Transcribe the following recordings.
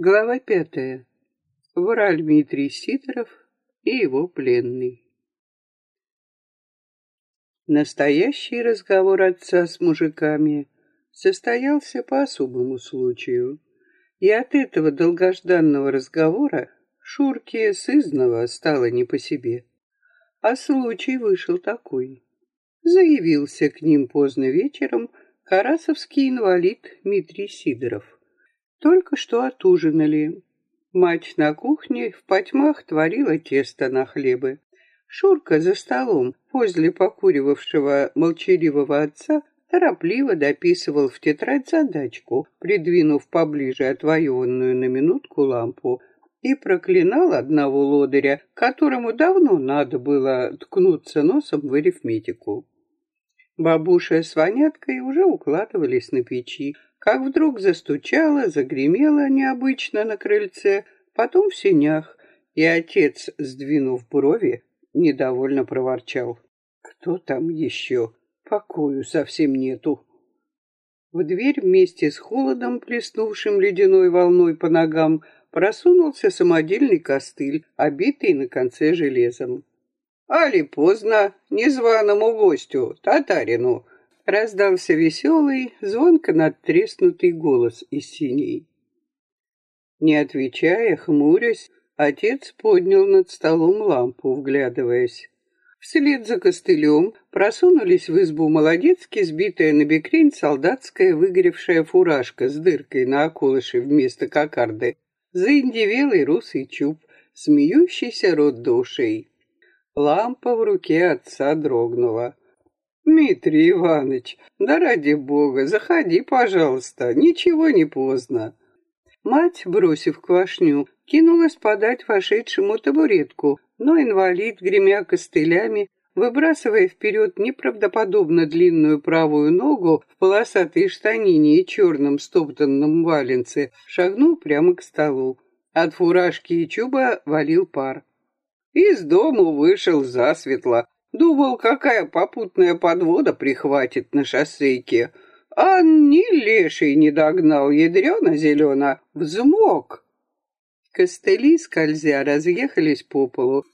Глава пятая. Вораль Дмитрий Сидоров и его пленный. Настоящий разговор отца с мужиками состоялся по особому случаю. И от этого долгожданного разговора Шурке сызного стало не по себе. А случай вышел такой. Заявился к ним поздно вечером карасовский инвалид Дмитрий Сидоров. Только что отужинали. Мать на кухне в потьмах творила тесто на хлебы. Шурка за столом, возле покуривавшего молчаливого отца, торопливо дописывал в тетрадь задачку, придвинув поближе отвоеванную на минутку лампу, и проклинал одного лодыря, которому давно надо было ткнуться носом в арифметику. Бабуша с Ваняткой уже укладывались на печи, как вдруг застучало, загремело необычно на крыльце, потом в сенях, и отец, сдвинув брови, недовольно проворчал. «Кто там еще? Покою совсем нету». В дверь вместе с холодом, плеснувшим ледяной волной по ногам, просунулся самодельный костыль, обитый на конце железом. «Али поздно, незваному гостю, татарину!» Раздался веселый, звонко надтреснутый голос из синей. Не отвечая, хмурясь, отец поднял над столом лампу, вглядываясь. Вслед за костылем просунулись в избу молодецки сбитая на бекрень солдатская выгоревшая фуражка с дыркой на околыше вместо кокарды, заиндевелый русый чуб, смеющийся рот до ушей. Лампа в руке отца дрогнула. «Дмитрий Иванович, да ради бога, заходи, пожалуйста, ничего не поздно». Мать, бросив квашню, кинулась подать вошедшему табуретку, но инвалид, гремя костылями, выбрасывая вперед неправдоподобно длинную правую ногу в полосатой штанине и черном стоптанном валенце, шагнул прямо к столу. От фуражки и чуба валил пар. Из дому вышел засветло, Думал, какая попутная подвода прихватит на шоссейке. А ни леший не догнал ядрено-зелено, взмок. Костыли, скользя, разъехались по полу.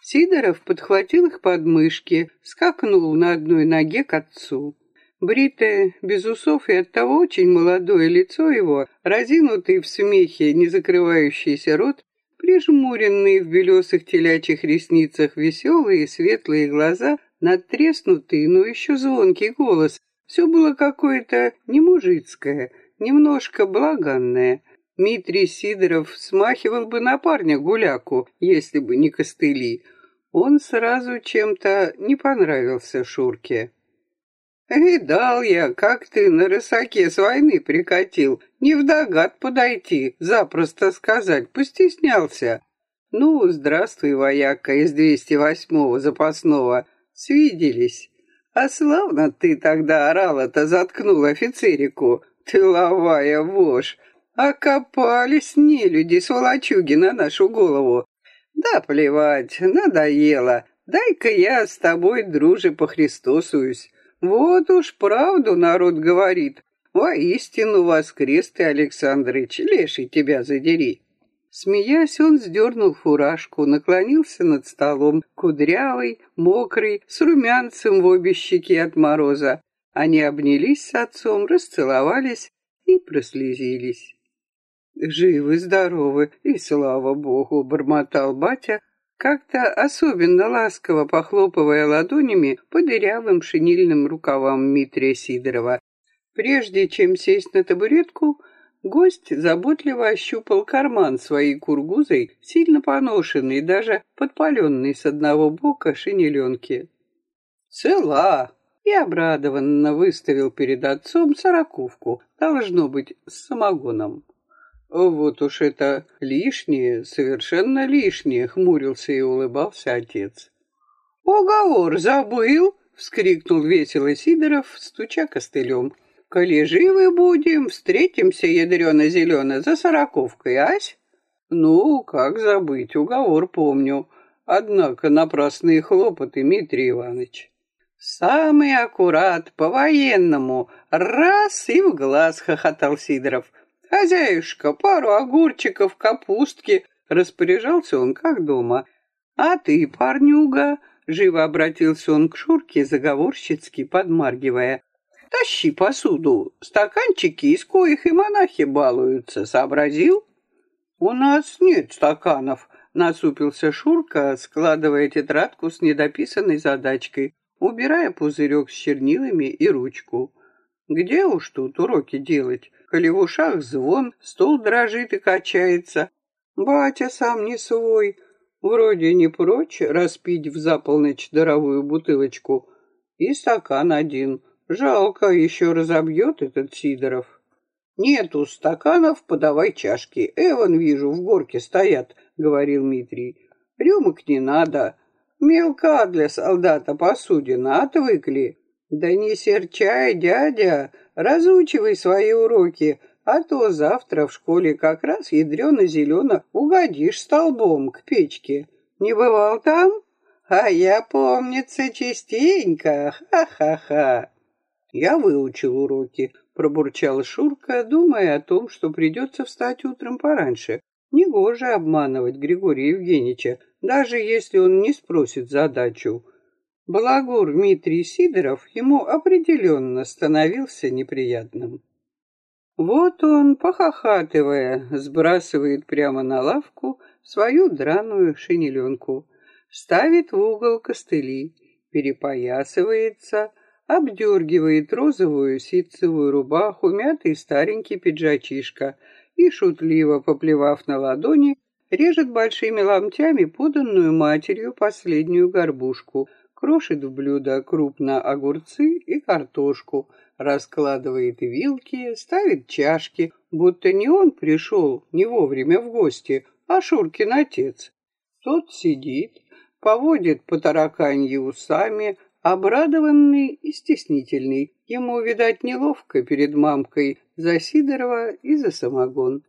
Сидоров подхватил их под мышки, скакнул на одной ноге к отцу. Бритое, без усов и оттого очень молодое лицо его, разинутый в смехе, не закрывающийся рот, Прижмуренные в белесых телячьих ресницах веселые светлые глаза, надтреснутый, но еще звонкий голос. Все было какое-то не мужицкое, немножко благанное. Дмитрий Сидоров смахивал бы на парня гуляку, если бы не костыли. Он сразу чем-то не понравился Шурке. «Видал я, как ты на рысаке с войны прикатил. Не в догад подойти, запросто сказать, постеснялся. Ну, здравствуй, вояка из 208-го запасного. Свиделись. А славно ты тогда орала-то заткнул офицерику, тыловая вошь. Окопались нелюди сволочуги на нашу голову. Да плевать, надоело. Дай-ка я с тобой, друже, похристосуюсь. Вот уж правду народ говорит. Воистину воскрес ты, Александрыч, леший тебя задери. Смеясь, он сдернул фуражку, наклонился над столом, кудрявый, мокрый, с румянцем в обе щеки от мороза. Они обнялись с отцом, расцеловались и прослезились. «Живы-здоровы, и слава богу!» — бормотал батя, как-то особенно ласково похлопывая ладонями по дырявым шинильным рукавам Дмитрия Сидорова. Прежде чем сесть на табуретку, гость заботливо ощупал карман своей кургузой, сильно поношенный, даже подпаленный с одного бока шинеленки. «Цела!» и обрадованно выставил перед отцом сороковку, должно быть, с самогоном. «Вот уж это лишнее, совершенно лишнее», — хмурился и улыбался отец. «Уговор забыл!» — вскрикнул весело Сидоров, стуча костылем. «Коли живы будем, встретимся ядрено-зелено за сороковкой, ась?» «Ну, как забыть, уговор помню. Однако напрасные хлопоты, Дмитрий Иванович». «Самый аккурат, по-военному, раз и в глаз!» — хохотал Сидоров. Хозяюшка, пару огурчиков, капустки. Распоряжался он как дома. А ты, парнюга, живо обратился он к Шурке, заговорщицки подмаргивая. Тащи посуду, стаканчики, из коих и монахи балуются, сообразил? У нас нет стаканов, насупился Шурка, складывая тетрадку с недописанной задачкой, убирая пузырек с чернилами и ручку. Где уж тут уроки делать, коли в ушах звон, стол дрожит и качается. Батя сам не свой, вроде не прочь распить в заполночь даровую бутылочку. И стакан один. Жалко, еще разобьет этот Сидоров. Нету стаканов, подавай чашки. Эван, вижу, в горке стоят, говорил Митрий. Рюмок не надо. Мелка для солдата посудина, отвыкли. Да не серчай, дядя, разучивай свои уроки, а то завтра в школе как раз ядрено-зелено угодишь столбом к печке. Не бывал там? А я, помнится, частенько, ха-ха-ха. Я выучил уроки, пробурчал Шурка, думая о том, что придется встать утром пораньше. Негоже обманывать Григория Евгеньевича, даже если он не спросит задачу. Балагур Дмитрий Сидоров ему определенно становился неприятным. Вот он, похохатывая, сбрасывает прямо на лавку свою драную шинеленку, ставит в угол костыли, перепоясывается, обдергивает розовую ситцевую рубаху, мятый старенький пиджачишка и, шутливо поплевав на ладони, режет большими ломтями поданную матерью последнюю горбушку, крошит в блюдо крупно огурцы и картошку, раскладывает вилки, ставит чашки, будто не он пришел не вовремя в гости, а Шуркин отец. Тот сидит, поводит по тараканье усами, обрадованный и стеснительный. Ему, видать, неловко перед мамкой за Сидорова и за самогон.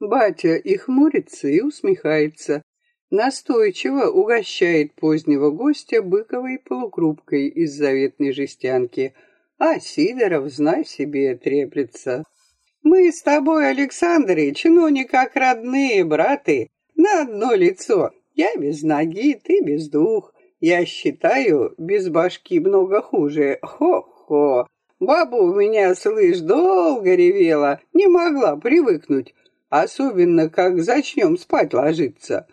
Батя и хмурится, и усмехается. Настойчиво угощает позднего гостя быковой полукрупкой из заветной жестянки, а Сидоров, знай себе, треплется. Мы с тобой, Александрович, ну не как родные браты, на одно лицо. Я без ноги, ты без двух. Я считаю, без башки много хуже. Хо-хо. Баба у меня, слышь, долго ревела, не могла привыкнуть. Особенно, как зачнем спать ложиться.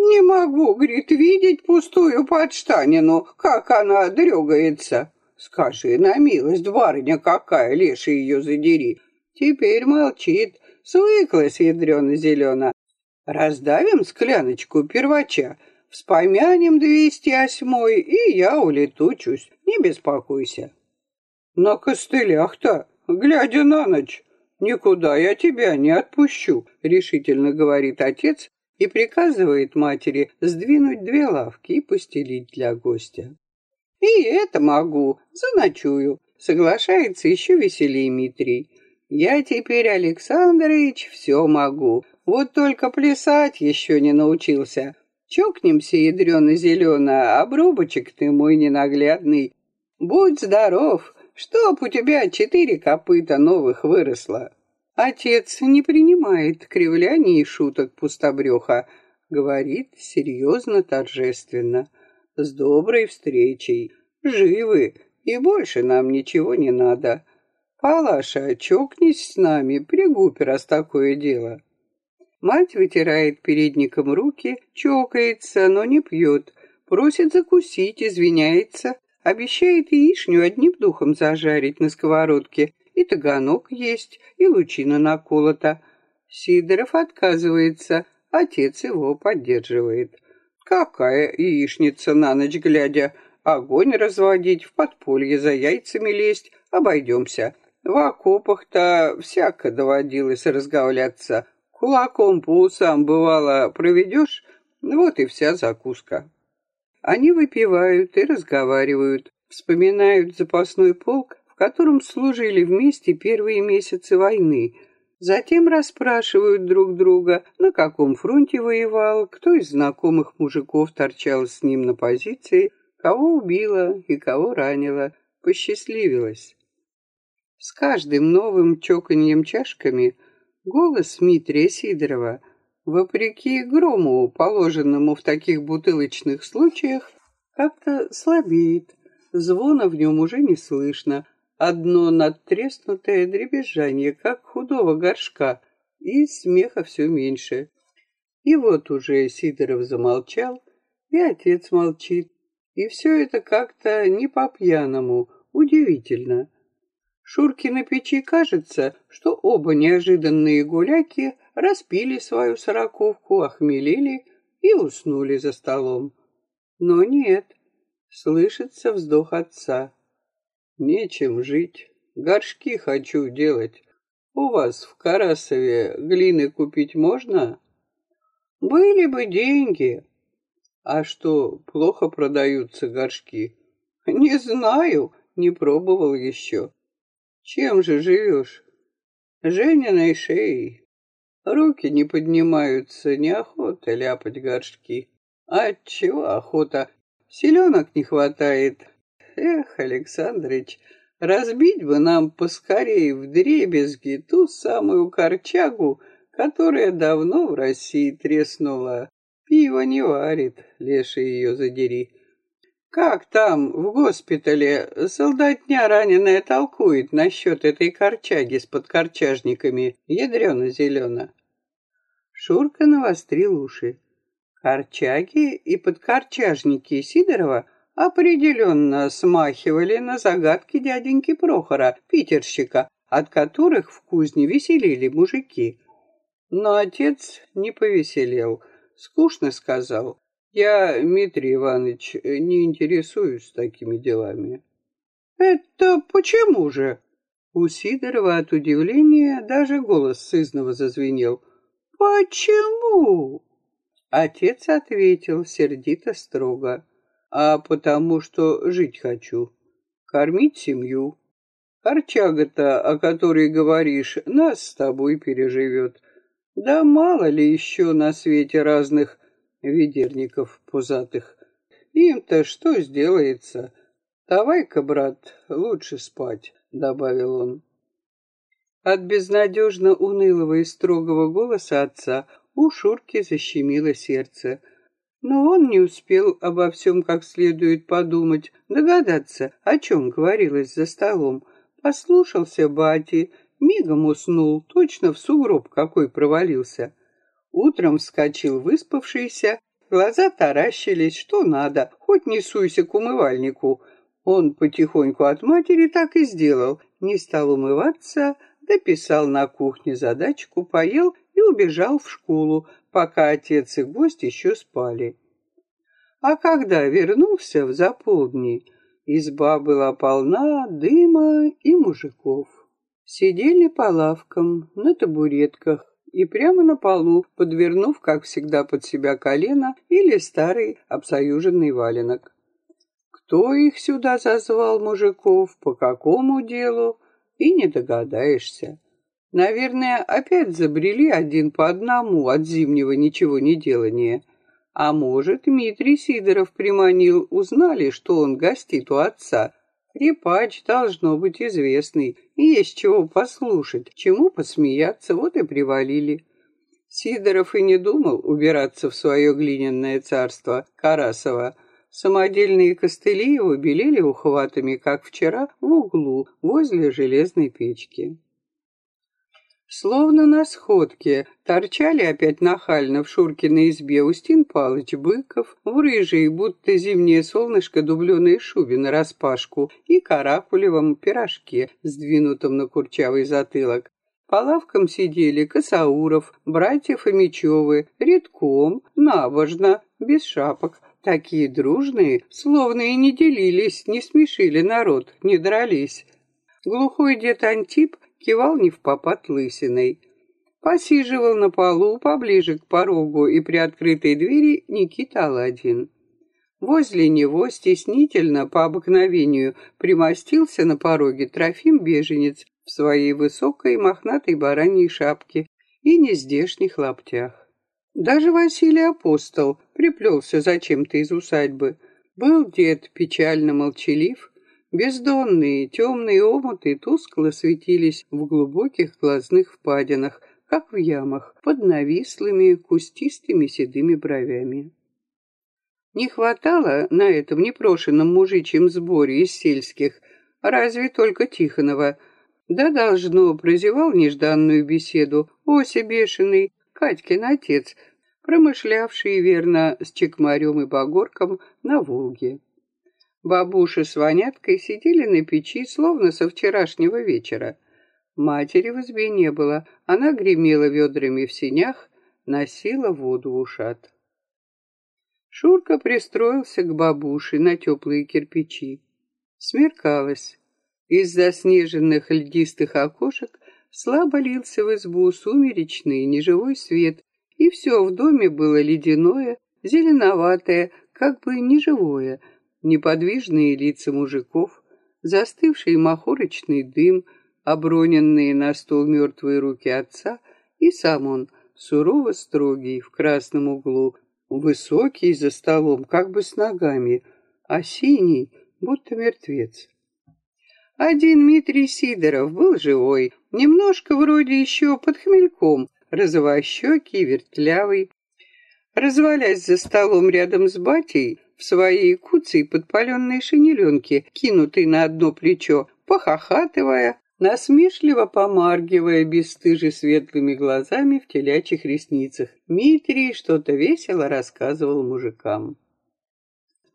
Не могу, говорит, видеть пустую подштанину, как она дрёгается. Скажи на милость, барыня какая, леший ее задери. Теперь молчит, свыклась ядрёно-зелёно. Раздавим скляночку первача, Вспомянем двести восьмой, и я улетучусь, не беспокойся. На костылях-то, глядя на ночь, никуда я тебя не отпущу, решительно говорит отец и приказывает матери сдвинуть две лавки и постелить для гостя. И это могу, заночую, соглашается еще веселее Митрий. Я теперь, Александрович, все могу, вот только плясать еще не научился, Чокнемся, ядрено-зелено, обрубочек ты мой ненаглядный. Будь здоров, чтоб у тебя четыре копыта новых выросло. Отец не принимает кривляний и шуток пустобреха, говорит серьезно, торжественно, с доброй встречей, живы, и больше нам ничего не надо. Палаша, чокнись с нами, пригупи, раз такое дело. Мать вытирает передником руки, чокается, но не пьет, просит закусить, извиняется, обещает яичню одним духом зажарить на сковородке, и таганок есть, и лучина наколота. Сидоров отказывается, отец его поддерживает. Какая яичница на ночь глядя? Огонь разводить, в подполье за яйцами лезть, обойдемся. В окопах-то всяко доводилось разговляться. Кулаком по усам, бывало, проведешь, вот и вся закуска. Они выпивают и разговаривают, вспоминают запасной полк, котором служили вместе первые месяцы войны, Затем расспрашивают друг друга, на каком фронте воевал, кто из знакомых мужиков торчал с ним на позиции, кого убило и кого ранило, посчастливилось. С каждым новым чоканьем чашками Голос Дмитрия Сидорова, вопреки грому, положенному в таких бутылочных случаях, как-то слабеет. Звона в нем уже не слышно. Одно надтреснутое дребезжание, как худого горшка, и смеха все меньше. И вот уже Сидоров замолчал, и отец молчит. И все это как-то не по-пьяному, удивительно. Шурке на печи кажется, что оба неожиданные гуляки распили свою сороковку, охмелели и уснули за столом. Но нет, слышится вздох отца. Нечем жить, горшки хочу делать. У вас в Карасове глины купить можно? Были бы деньги. А что, плохо продаются горшки? Не знаю, не пробовал еще. Чем же живешь? Жениной шеей. Руки не поднимаются, неохота ляпать горшки. Отчего охота? Селенок не хватает. Эх, Александрыч, разбить бы нам поскорее в дребезги ту самую корчагу, которая давно в России треснула. Пиво не варит, леший ее задери. Как там, в госпитале, солдатня раненая толкует насчет этой корчаги с подкорчажниками, ядрено-зелено? Шурка навострил уши. Корчаги и подкорчажники Сидорова определенно смахивали на загадки дяденьки Прохора, питерщика, от которых в кузне веселили мужики. Но отец не повеселел, скучно сказал. Я, Дмитрий Иванович, не интересуюсь такими делами. Это почему же? У Сидорова от удивления даже голос сызного зазвенел. Почему? Отец ответил сердито строго. А потому что жить хочу, кормить семью. Корчага-то, о которой говоришь, нас с тобой переживет. Да мало ли еще на свете разных ведерников пузатых. Им-то что сделается? Давай-ка, брат, лучше спать, добавил он. От безнадежно унылого и строгого голоса отца у Шурки защемило сердце. Но он не успел обо всем как следует подумать, догадаться, о чем говорилось за столом. Послушался бати, мигом уснул, точно в сугроб какой провалился. Утром вскочил выспавшийся, глаза таращились, что надо, хоть не суйся к умывальнику. Он потихоньку от матери так и сделал, не стал умываться, дописал на кухне задачку, поел и убежал в школу, пока отец и гость еще спали. А когда вернулся в заполдни, изба была полна дыма и мужиков. Сидели по лавкам, на табуретках, и прямо на полу, подвернув, как всегда, под себя колено или старый обсоюженный валенок. Кто их сюда зазвал, мужиков, по какому делу, и не догадаешься. Наверное, опять забрели один по одному от зимнего ничего не делания. А может, Дмитрий Сидоров приманил, узнали, что он гостит у отца, Крепач должно быть известный, есть чего послушать, чему посмеяться, вот и привалили. Сидоров и не думал убираться в свое глиняное царство Карасова. Самодельные костыли его белели ухватами, как вчера, в углу, возле железной печки. Словно на сходке торчали опять нахально в Шуркиной избе Устин Палыч Быков, в рыжей, будто зимнее солнышко, дубленой шубе нараспашку и каракулевом пирожке, сдвинутом на курчавый затылок. По лавкам сидели Косауров, братья Фомичевы, редком, набожно, без шапок, такие дружные, словно и не делились, не смешили народ, не дрались. Глухой дед Антип кивал не в попад лысиной. Посиживал на полу поближе к порогу и при открытой двери Никита Аладдин. Возле него стеснительно, по обыкновению, примостился на пороге Трофим-беженец в своей высокой мохнатой бараньей шапке и нездешних лаптях. Даже Василий Апостол приплелся зачем-то из усадьбы. Был дед печально молчалив, Бездонные темные омуты тускло светились в глубоких глазных впадинах, как в ямах, под навислыми, кустистыми седыми бровями. Не хватало на этом непрошенном мужичьем сборе из сельских, разве только Тихонова. Да, должно, прозевал нежданную беседу Ося Бешеный, Катькин отец, промышлявший, верно, с Чекмарем и Багорком на Волге. Бабуша с Ваняткой сидели на печи, словно со вчерашнего вечера. Матери в избе не было, она гремела ведрами в синях, носила воду в ушат. Шурка пристроился к бабуше на теплые кирпичи. Смеркалось. Из заснеженных льдистых окошек слабо лился в избу сумеречный неживой свет, и все в доме было ледяное, зеленоватое, как бы неживое, неподвижные лица мужиков, застывший махорочный дым, оброненные на стол мертвые руки отца, и сам он, сурово строгий, в красном углу, Высокий за столом, как бы с ногами, а синий, будто мертвец. Один Дмитрий Сидоров был живой, немножко вроде еще под хмельком, розовощекий, вертлявый. Развалясь за столом рядом с батей, в своей куцей подпаленной шинеленке, кинутой на одно плечо, похохатывая, насмешливо помаргивая бесстыже светлыми глазами в телячьих ресницах. Митрий что-то весело рассказывал мужикам.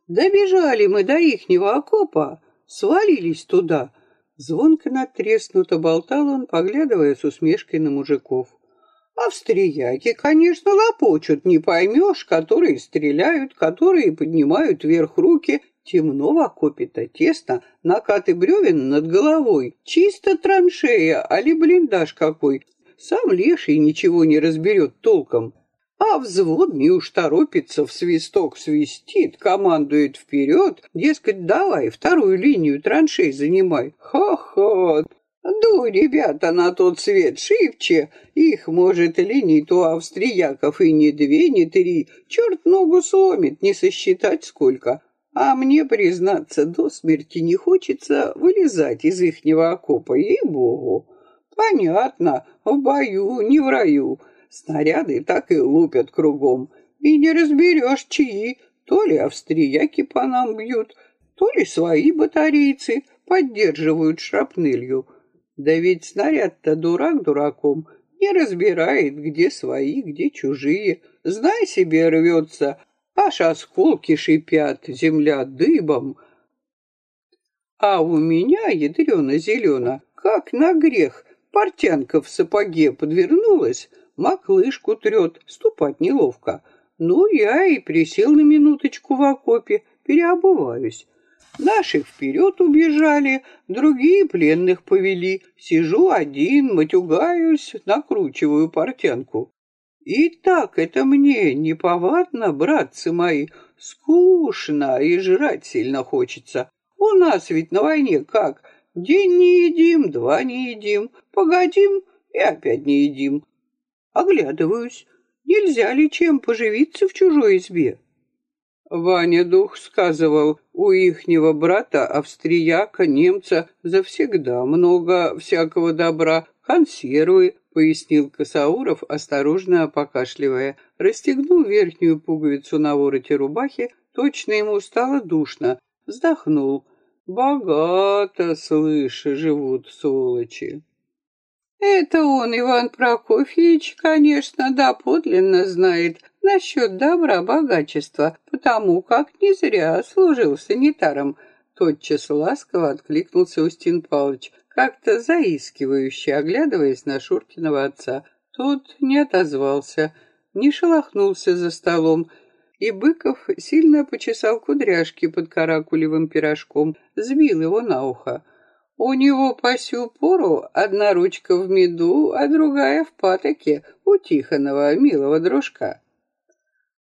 «Добежали мы до ихнего окопа, свалились туда». Звонко натреснуто болтал он, поглядывая с усмешкой на мужиков. Австрияки, конечно, лопочут, не поймешь, которые стреляют, которые поднимают вверх руки Темно в окопе-то, тесно, накаты бревен над головой. Чисто траншея, али блиндаж какой. Сам леший ничего не разберет толком. А взводный уж торопится, в свисток свистит, командует вперед, дескать, давай вторую линию траншей занимай. Ха-ха! Ду, ребята, на тот свет шибче. Их, может, линий-то австрияков и не две, не три. Черт ногу сломит, не сосчитать сколько. А мне, признаться, до смерти не хочется вылезать из ихнего окопа, ей-богу. Понятно, в бою, не в раю. Снаряды так и лупят кругом. И не разберешь, чьи. То ли австрияки по нам бьют, то ли свои батарейцы поддерживают шрапнелью. Да ведь снаряд-то дурак дураком, не разбирает, где свои, где чужие. Знай себе, рвется, аж осколки шипят, земля дыбом. А у меня, ядрено-зелено, как на грех, портянка в сапоге подвернулась, маклышку трет, ступать неловко. Ну, я и присел на минуточку в окопе, переобуваюсь. Наши вперед убежали, другие пленных повели. Сижу один, матюгаюсь, накручиваю портянку. И так это мне неповадно, братцы мои, скучно и жрать сильно хочется. У нас ведь на войне как? День не едим, два не едим, погодим и опять не едим. Оглядываюсь, нельзя ли чем поживиться в чужой избе? Ваня Дух сказывал, у ихнего брата, австрияка, немца, завсегда много всякого добра, консервы, пояснил Косауров, осторожно покашливая. Расстегнул верхнюю пуговицу на вороте рубахи, точно ему стало душно. Вздохнул. Богато, слышь, живут сволочи. Это он, Иван Прокофьевич, конечно, доподлинно знает насчет добра богачества, потому как не зря служил санитаром. Тотчас ласково откликнулся Устин Павлович как-то заискивающе, оглядываясь на Шуркиного отца. Тот не отозвался, не шелохнулся за столом, и Быков сильно почесал кудряшки под каракулевым пирожком, сбил его на ухо. У него по сю пору одна ручка в меду, а другая в патоке у Тихонова, милого дружка.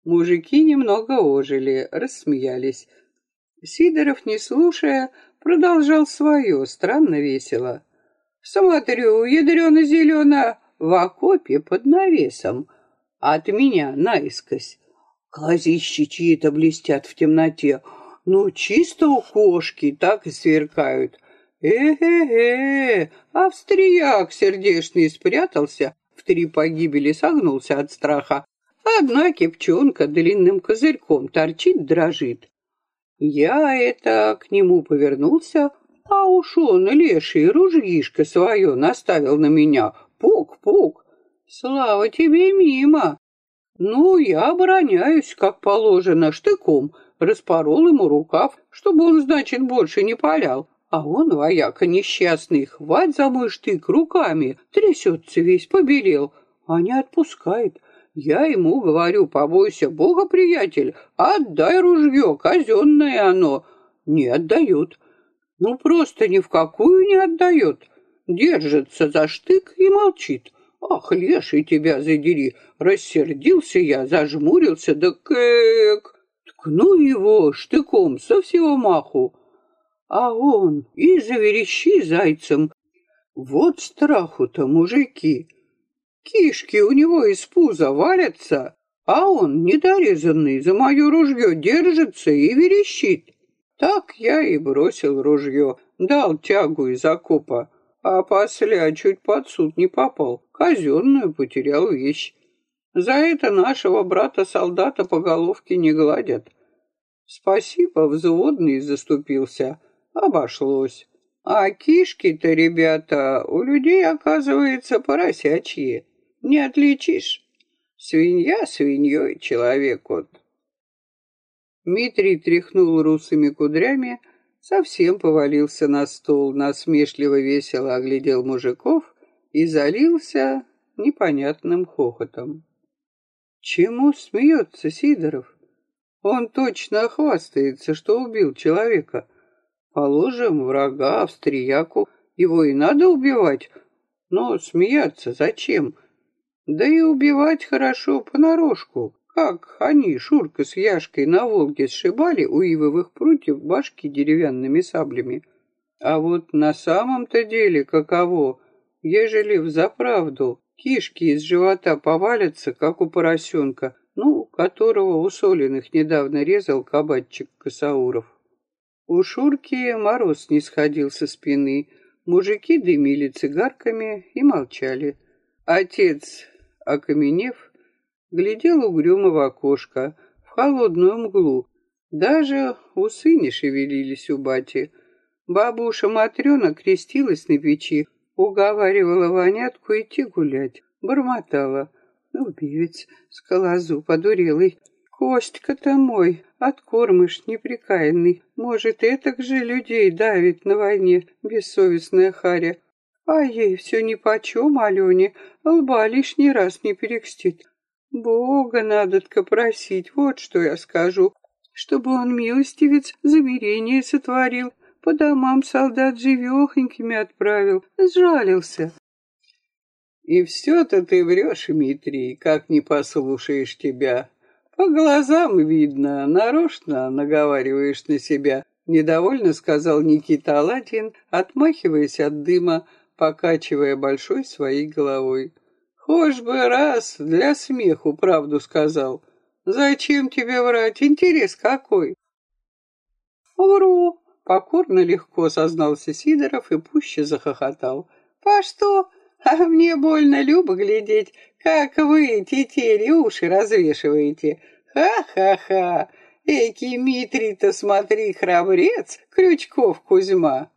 Мужики немного ожили, рассмеялись. Сидоров, не слушая, продолжал свое, странно весело. Смотрю, ядрено-зелено, в окопе под навесом. От меня наискось. Глазищи чьи-то блестят в темноте. Ну, чисто у кошки, так и сверкают. Э-э-э, австрияк сердечный спрятался, в три погибели согнулся от страха. Одна кипчонка длинным козырьком торчит, дрожит. Я это к нему повернулся, а уж он, леший, ружьишко свое наставил на меня. Пук-пук. Слава тебе мимо. Ну, я обороняюсь, как положено, штыком. Распорол ему рукав, чтобы он, значит, больше не палял. А он, вояка несчастный, хвать за мой штык руками, трясется весь, побелел, а не отпускает. Я ему говорю, побойся Бога, приятель, отдай ружье, казенное оно. Не отдают. Ну, просто ни в какую не отдает. Держится за штык и молчит. Ах, леший тебя задери! Рассердился я, зажмурился, да кэк! Ткну его штыком со всего маху. А он и заверещи зайцем. Вот страху-то, мужики! Кишки у него из пуза валятся, а он, недорезанный, за мое ружье держится и верещит. Так я и бросил ружье, дал тягу из окопа, а после чуть под суд не попал, казенную потерял вещь. За это нашего брата-солдата по головке не гладят. Спасибо, взводный заступился, обошлось. А кишки-то, ребята, у людей, оказывается, поросячьи. Не отличишь. Свинья свиньей, человек вот. Дмитрий тряхнул русыми кудрями, совсем повалился на стол, насмешливо весело оглядел мужиков и залился непонятным хохотом. Чему смеется Сидоров? Он точно хвастается, что убил человека. Положим, врага, австрияку, его и надо убивать, но смеяться зачем? Да и убивать хорошо понарошку, как они, Шурка с Яшкой, на Волге сшибали у ивовых прутьев башки деревянными саблями. А вот на самом-то деле каково, ежели взаправду кишки из живота повалятся, как у поросенка, ну, которого у Солиных недавно резал кабачик Косауров. У Шурки мороз не сходил со спины, мужики дымили цигарками и молчали. Отец окаменев, глядел угрюмо в окошко, в холодную мглу. Даже усы не шевелились у бати. Бабуша Матрена крестилась на печи, уговаривала Ванятку идти гулять, бормотала. Убивец, скалозу подурелый, Костька-то мой, откормыш неприкаянный. Может, этак же людей давит на войне бессовестная харя. А ей все нипочем, Алене, лба лишний раз не перекстит. Бога надо-тка просить, вот что я скажу, чтобы он, милостивец, замирение сотворил, по домам солдат живехонькими отправил, сжалился. И все-то ты врешь, Дмитрий, как не послушаешь тебя. По глазам видно, нарочно наговариваешь на себя. Недовольно сказал Никита Аладдин, отмахиваясь от дыма, покачивая большой своей головой. «Хошь бы раз для смеху правду сказал. Зачем тебе врать? Интерес какой?» «Вру!» — покорно легко сознался Сидоров и пуще захохотал. «По что? А мне больно любо глядеть, как вы, тетели, уши развешиваете. Ха-ха-ха! Эки Митрий-то, смотри, храбрец, Крючков Кузьма!»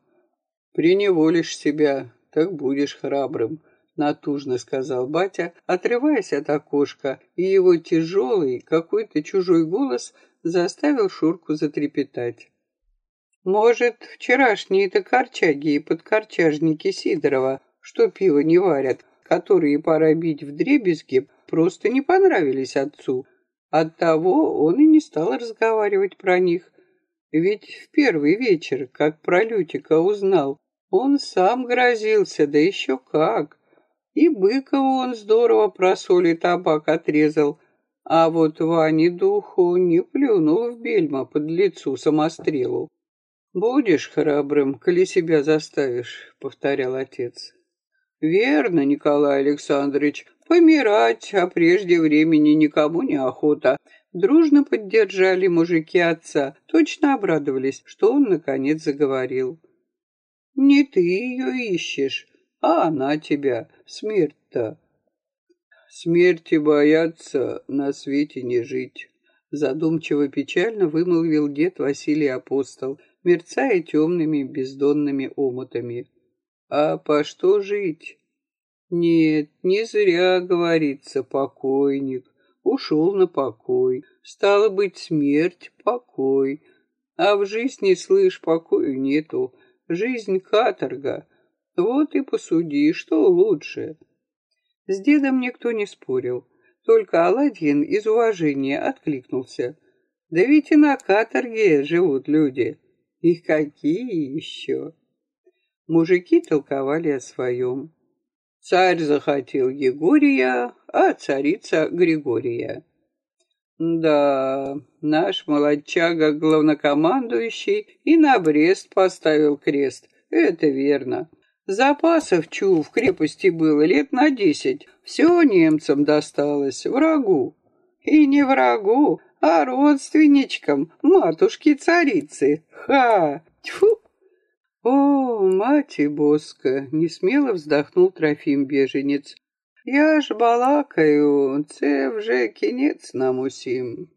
«Приневолишь себя, так будешь храбрым», — натужно сказал батя, отрываясь от окошка, и его тяжелый, какой-то чужой голос заставил Шурку затрепетать. «Может, вчерашние-то корчаги и подкорчажники Сидорова, что пиво не варят, которые пора бить в дребезги, просто не понравились отцу. Оттого он и не стал разговаривать про них. Ведь в первый вечер, как про Лютика узнал, он сам грозился, да еще как. И Быкову он здорово про соль и табак отрезал, а вот Ване Духу не плюнул в бельма под лицу самострелу. «Будешь храбрым, коли себя заставишь», — повторял отец. «Верно, Николай Александрович, помирать, а прежде времени никому не охота». Дружно поддержали мужики отца, точно обрадовались, что он наконец заговорил. Не ты ее ищешь, а она тебя, смерть-то. Смерти бояться, на свете не жить. Задумчиво печально вымолвил дед Василий Апостол, мерцая темными бездонными омутами. А по что жить? Нет, не зря говорится покойник. Ушел на покой. Стало быть, смерть — покой. А в жизни, слышь, покою нету. Жизнь — каторга. Вот и посуди, что лучше. С дедом никто не спорил. Только Аладдин из уважения откликнулся. Да ведь и на каторге живут люди. И какие еще? Мужики толковали о своем. Царь захотел Егория, а царица Григория. Да, наш молодчага главнокомандующий и на Брест поставил крест. Это верно. Запасов, чу, в крепости было лет на десять. Все немцам досталось, врагу. И не врагу, а родственничкам, матушки-царицы. Ха! Тьфу! О, мать и боска! Несмело вздохнул Трофим-беженец. Я ж балакаю, це вже кінець нам усім.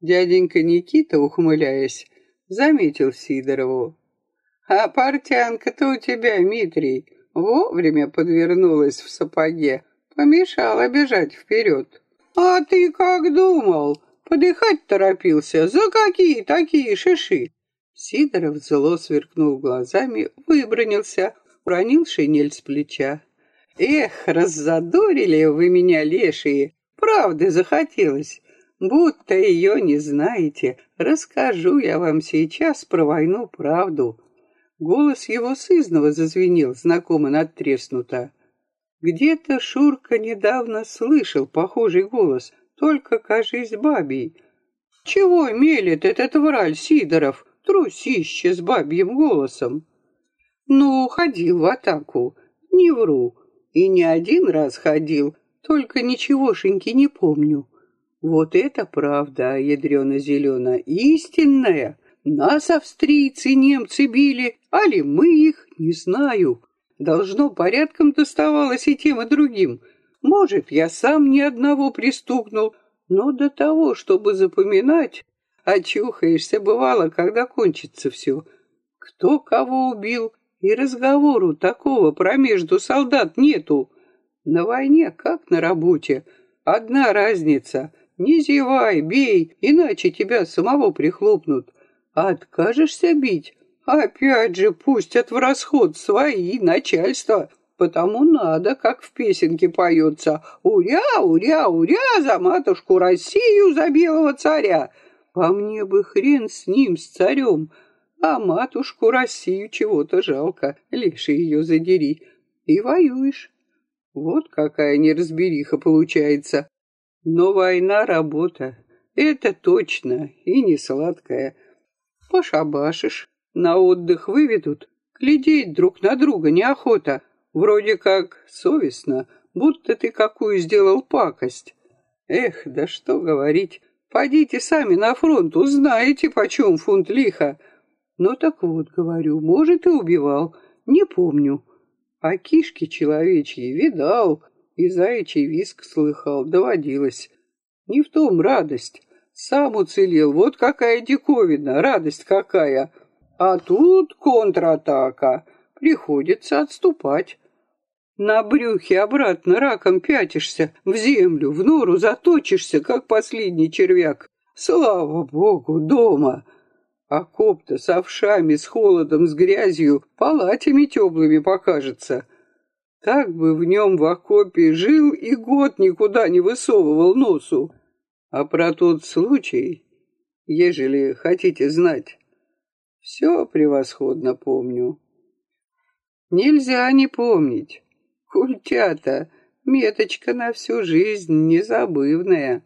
Дяденька Никита, ухмыляясь, заметил Сидорову. А портянка-то у тебя, Митрий, вовремя подвернулась в сапоге, помешала бежать вперед. А ты как думал? Подыхать торопился. За какие такие шиши? Сидоров зло сверкнул глазами, выбронился, уронил шинель с плеча. Эх, раззадорили вы меня, лешие, правды захотелось. Будто ее не знаете, расскажу я вам сейчас про войну правду. Голос его сызного зазвенел, знакомо надтреснуто. Где-то Шурка недавно слышал похожий голос, только, кажись, бабий. Чего мелет этот враль Сидоров, трусище с бабьим голосом? Ну, ходил в атаку, не вру, и не один раз ходил, только ничегошеньки не помню. Вот это правда, ядрено-зелено, истинная. Нас австрийцы немцы били, а ли мы их, не знаю. Должно порядком доставалось и тем, и другим. Может, я сам ни одного пристукнул, но до того, чтобы запоминать, очухаешься бывало, когда кончится все. Кто кого убил, и разговору такого промежду солдат нету. На войне, как на работе, одна разница — не зевай, бей, иначе тебя самого прихлопнут. А откажешься бить, опять же пустят в расход свои начальства. Потому надо, как в песенке поется, «Уря, уря, уря за матушку Россию, за белого царя!» По мне бы хрен с ним, с царем, а матушку Россию чего-то жалко, лишь ее задери, и воюешь. Вот какая неразбериха получается. Но война — работа, это точно, и не сладкая. Пошабашишь, на отдых выведут, глядеть друг на друга неохота. Вроде как совестно, будто ты какую сделал пакость. Эх, да что говорить, Пойдите сами на фронт, узнаете, почем фунт лиха. Ну так вот, говорю, может, и убивал, не помню. А кишки человечьи видал, и заячий виск слыхал, доводилось. Не в том радость. Сам уцелел, вот какая диковина, радость какая. А тут контратака, приходится отступать. На брюхе обратно раком пятишься, в землю, в нору заточишься, как последний червяк. Слава богу, дома. А коп-то с овшами, с холодом, с грязью, палатями теплыми покажется. Так бы в нем в окопе жил и год никуда не высовывал носу. А про тот случай, ежели хотите знать, все превосходно помню. Нельзя не помнить. Культята, меточка на всю жизнь незабывная.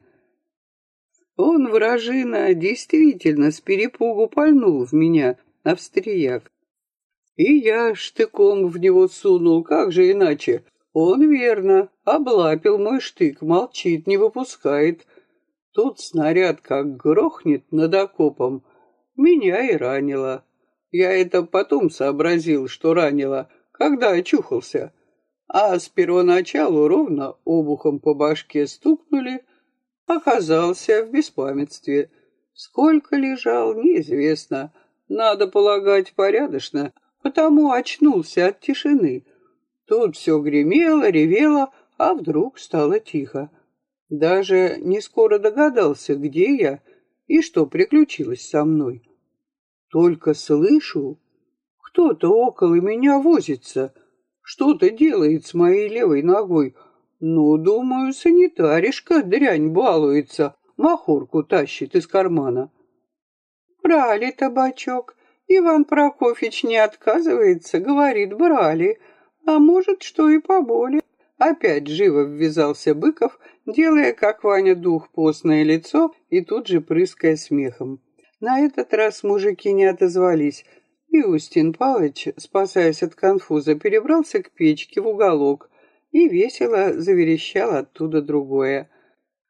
Он, вражина, действительно с перепугу пальнул в меня, австрияк. И я штыком в него сунул, как же иначе? Он верно, облапил мой штык, молчит, не выпускает. Тут снаряд как грохнет над окопом. Меня и ранило. Я это потом сообразил, что ранило, когда очухался. а с первоначалу ровно обухом по башке стукнули, оказался в беспамятстве. Сколько лежал, неизвестно. Надо полагать порядочно, потому очнулся от тишины. Тут все гремело, ревело, а вдруг стало тихо. Даже не скоро догадался, где я и что приключилось со мной. Только слышу, кто-то около меня возится, что-то делает с моей левой ногой. Ну, думаю, санитаришка дрянь балуется, махорку тащит из кармана. Брали табачок. Иван Прокофьевич не отказывается, говорит, брали. А может, что и поболее. Опять живо ввязался Быков, делая, как Ваня дух, постное лицо и тут же прыская смехом. На этот раз мужики не отозвались, и Устин Павлович, спасаясь от конфуза, перебрался к печке в уголок и весело заверещал оттуда другое.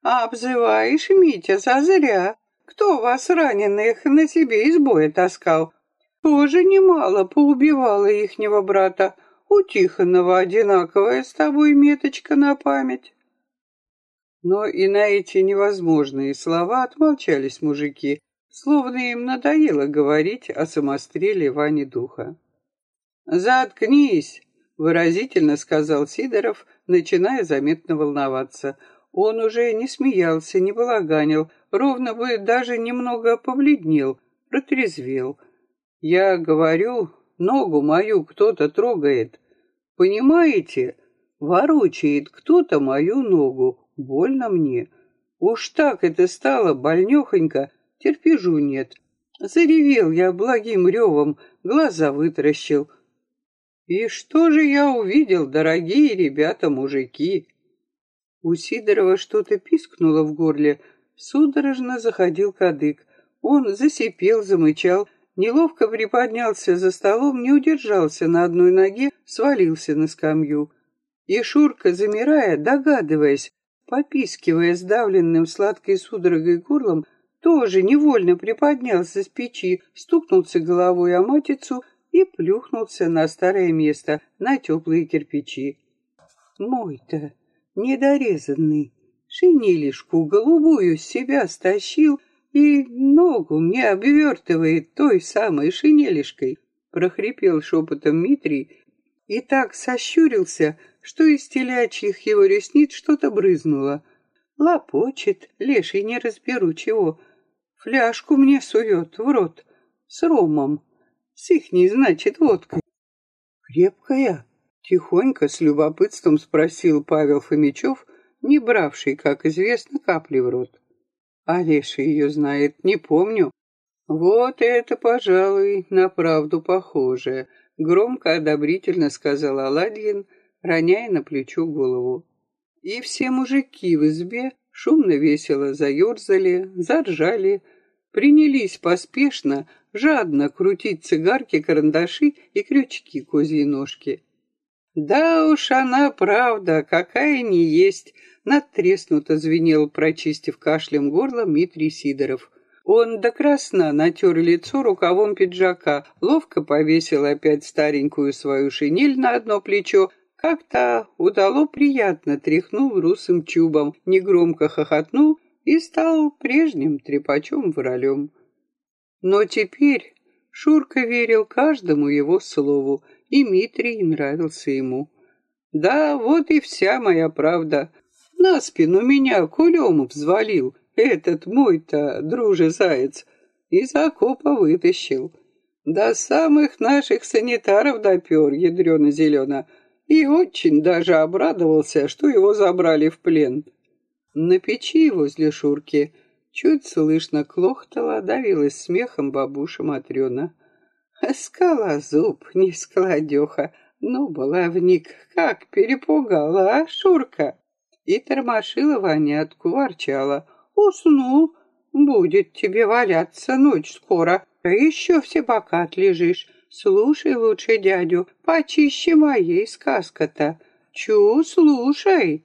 «А обзываешь, Митя, зазря. Кто вас, раненых, на себе из боя таскал? Тоже немало поубивало ихнего брата. У Тихонова одинаковая с тобой меточка на память». Но и на эти невозможные слова отмолчались мужики, словно им надоело говорить о самостреле Вани Духа. «Заткнись!» — выразительно сказал Сидоров, начиная заметно волноваться. Он уже не смеялся, не балаганил, ровно бы даже немного побледнел, протрезвел. «Я говорю, ногу мою кто-то трогает. Понимаете? Ворочает кто-то мою ногу. Больно мне. Уж так это стало больнехонько, терпежу нет. Заревел я благим ревом, глаза вытаращил. И что же я увидел, дорогие ребята-мужики? У Сидорова что-то пискнуло в горле, судорожно заходил кадык. Он засипел, замычал, неловко приподнялся за столом, не удержался на одной ноге, свалился на скамью. И Шурка, замирая, догадываясь, попискивая сдавленным сладкой судорогой горлом, тоже невольно приподнялся с печи, стукнулся головой о матицу и плюхнулся на старое место, на теплые кирпичи. Мой-то, недорезанный, шинелишку голубую с себя стащил и ногу мне обвертывает той самой шинелишкой, прохрипел шепотом Митрий и так сощурился, что из телячьих его ресниц что-то брызнуло. Лопочет, леший не разберу чего, Фляжку мне сует в рот с ромом, с ихней, значит, водкой. Крепкая? Тихонько, с любопытством спросил Павел Фомичев, не бравший, как известно, капли в рот. Олеша ее знает, не помню. Вот это, пожалуй, на правду похоже, громко одобрительно сказал Аладьин, роняя на плечо голову. И все мужики в избе шумно-весело заерзали, заржали, принялись поспешно, жадно крутить цигарки, карандаши и крючки козьей ножки. Да уж она правда, какая не есть, надтреснуто звенел, прочистив кашлем горло Дмитрий Сидоров. Он до красна натер лицо рукавом пиджака, ловко повесил опять старенькую свою шинель на одно плечо, как-то удало приятно тряхнул русым чубом, негромко хохотнул и стал прежним трепачом-воролем. Но теперь Шурка верил каждому его слову, и Митрий нравился ему. Да, вот и вся моя правда. На спину меня кулем взвалил этот мой-то друже-заяц, из окопа вытащил. До самых наших санитаров допер, ядрено-зелено, и очень даже обрадовался, что его забрали в плен. На печи возле Шурки чуть слышно клохтала, давилась смехом бабуша Матрена. Скалозуб, не складеха, ну, баловник, как перепугала, а, Шурка? И тормошила Ванятку, ворчала. Уснул, будет тебе валяться ночь скоро, а еще все бока отлежишь. Слушай лучше дядю, почище моей сказка-то. Чу, слушай.